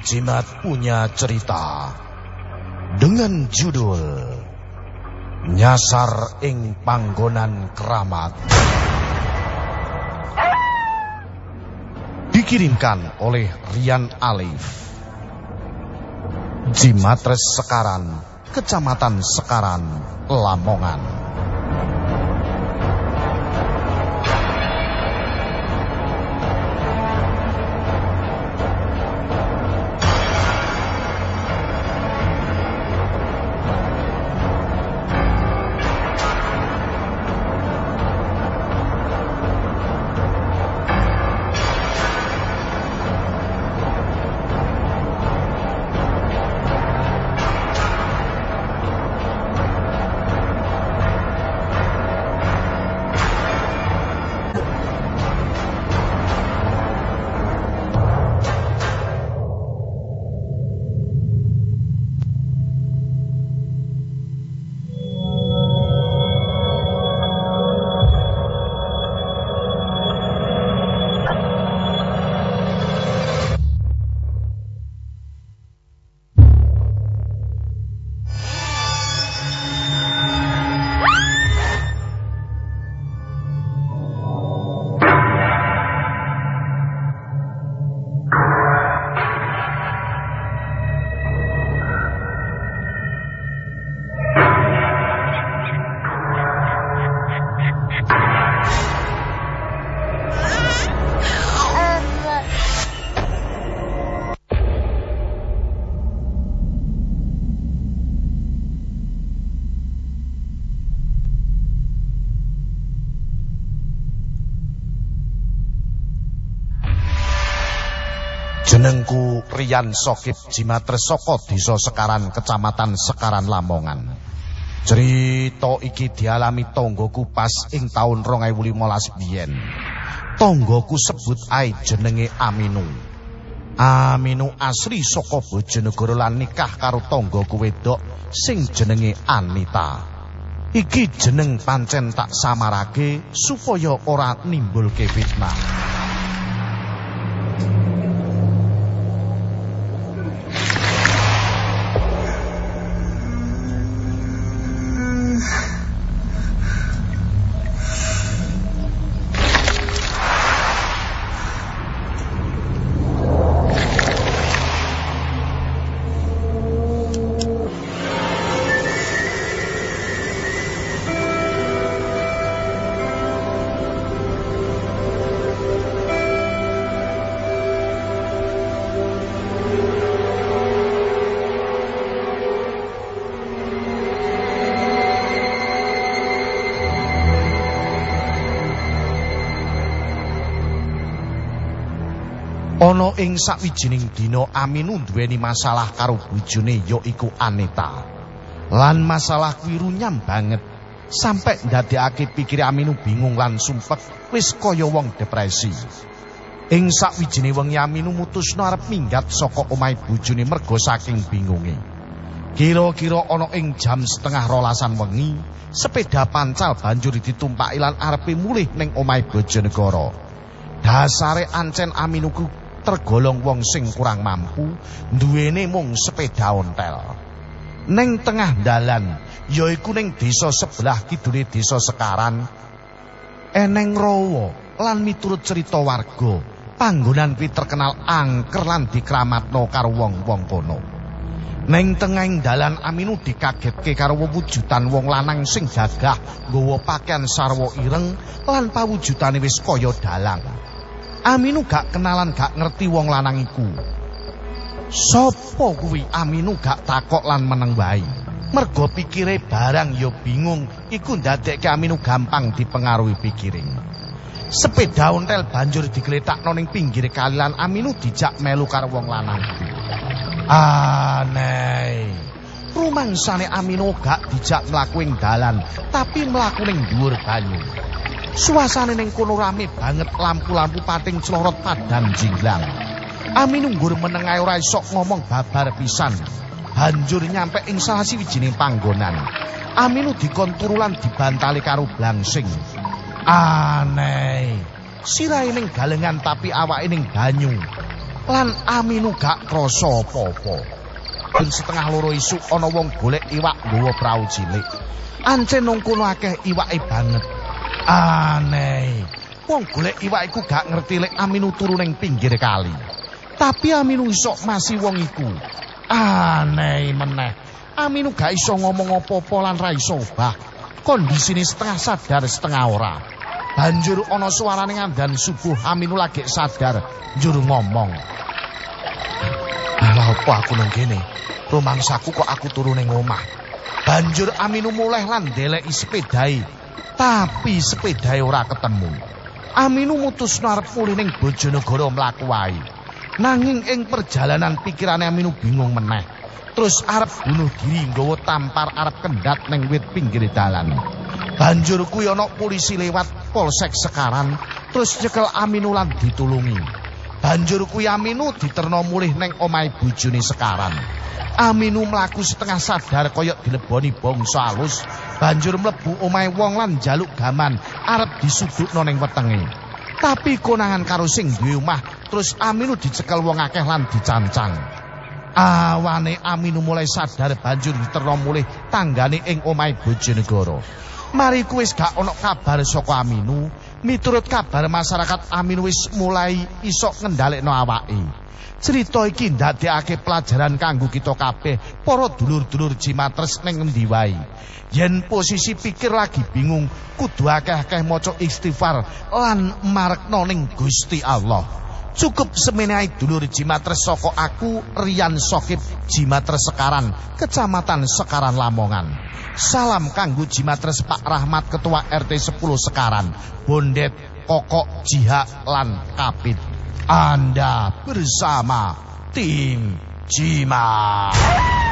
Jimat punya cerita dengan judul Nyasar ing Panggonan Keramat. Dikirimkan oleh Rian Alif. Jimatres Sekaran, Kecamatan Sekaran, Lamongan. Jenengku Rian Sokip Jimatres saka Desa Sekaran Kecamatan Sekaran Lamongan. Cerita iki dialami tonggoku pas ing taun 2015 biyen. Tonggoku sebut ae jenenge Aminu. Aminu asli saka Bojonegoro lan nikah karo tonggoku wedok sing jenenge Anita. Iki jeneng pancen tak samarake supaya ora nimbulke fitnah. Ing sawijining dina Aminu duweni masalah karo bojone yaiku Aneta. Lan masalah kuwi runyam banget sampe ndadekake pikire Aminu bingung lan sumpek wis kaya wong depresi. Ing sawijine wengi Aminu mutusno arep minggat saka omahe bojone merga saking bingunge. Kira-kira ana ing jam setengah rolasan wengi, sepeda pancal banjur ditumpaki lan arepe mulih ning omahe Bojonegoro. Dasare ancen Aminu tergolong wong sing kurang mampu, duwene mung sepeda ontel. Neng tengah dalan, yaiku ning desa sebelah kidule desa Sekaran, eneng rawa lan miturut cerita warga, panggonan kuwi terkenal angker lan dikramatno karo wong-wong kono. Neng tengahing dalan Aminu dikagetke karo wujudan wong lanang sing gagah nggawa pakaian sarwa ireng lan pawujudane wis kaya dalang. Aminu gak kenalan gak ngerti wong lanang iku. Sopo kuwi Aminu gak takok lan meneng wae. Mergo pikire barang ya bingung iku ndadekke Aminu gampang dipengaruhi pikiring. Sepeda ontel banjur digletakno ning pinggir kali lan Aminu dijak melu karo wong lanang. Aneh. Rumangsane Aminu gak dijak mlaku ing dalan, tapi mlaku ning dhuwur banyu. Suasane ning kono rame banget lampu-lampu pating celorot padang jinglang. Amin meneng ae ora iso ngomong babar pisan. Banjur nyampe ing salah siwijining panggonan. Aminu dikon turulan dibantali karo blangsing. Aneh. Sirahe ning galengan tapi awake ning banyu. lan Aminu gak krasa apa-apa. Ben setengah loro isuk ana wong golek iwak nggawa prau cilik. Ancen nang kono akeh iwake banget. Aneh. Wong golek iwak iku gak ngerti lek Aminu turu ning pinggir kali. Tapi Aminu iso masih wong iku. Aneh meneh. Aminu gak iso ngomong apa-apa lan ra iso obah. Kondisine setengah sadar setengah ora. Banjur ana suarane ngandan subuh Aminu lagi sadar njur ngomong. Lah apa aku nang kene? Rumangsaku kok aku turu ning omah. Banjur Aminu mulai lan ndeleki sepedahe. Tapi sepedahe ora ketemu. Aminu mutusno arep mulih ning Bojonegoro mlaku wae. Nanging ing perjalanan pikirane Aminu bingung meneh. Terus arep bunuh diri nggawa tampar arep kendhat ning wit pinggir dalan. Banjur kuwi ana polisi lewat polsek sekaran terus nyekel Aminu lan ditulungi. Banjur kuwi Aminu diterno mulih ning omahe bojone sekaran. Aminu mlaku setengah sadar koyok dileboni bangsa alus, banjur mlebu omahe wong lan jaluk gaman arep disudukno ning wetenge. Tapi konangan karo sing duwe omah, terus Aminu dicekel wong akeh lan dicancang. Awane Aminu mulai sadar banjur diterno mulih tanggane ing omahe Bojonegoro. Mari kuwis gak ana kabar saka Aminu, miturut kabar masyarakat Aminu wis mulai iso ngendhalekno awake. Cerita iki ndadekake pelajaran kanggo kita kabeh para dulur-dulur Jimatres ning endi wae. Yen posisi pikir lagi bingung, kudu akeh-akeh maca istighfar lan marekno ning Gusti Allah. Cukup semenehi dulur Jimatres saka aku Rian Sokip Jimatres Sekaran, Kecamatan Sekaran Lamongan. Salam kanggo Jimatres Pak Rahmat Ketua RT 10 Sekaran, Bondet Kokok Jiha lan Kapit. Anda bersama tim Jimat.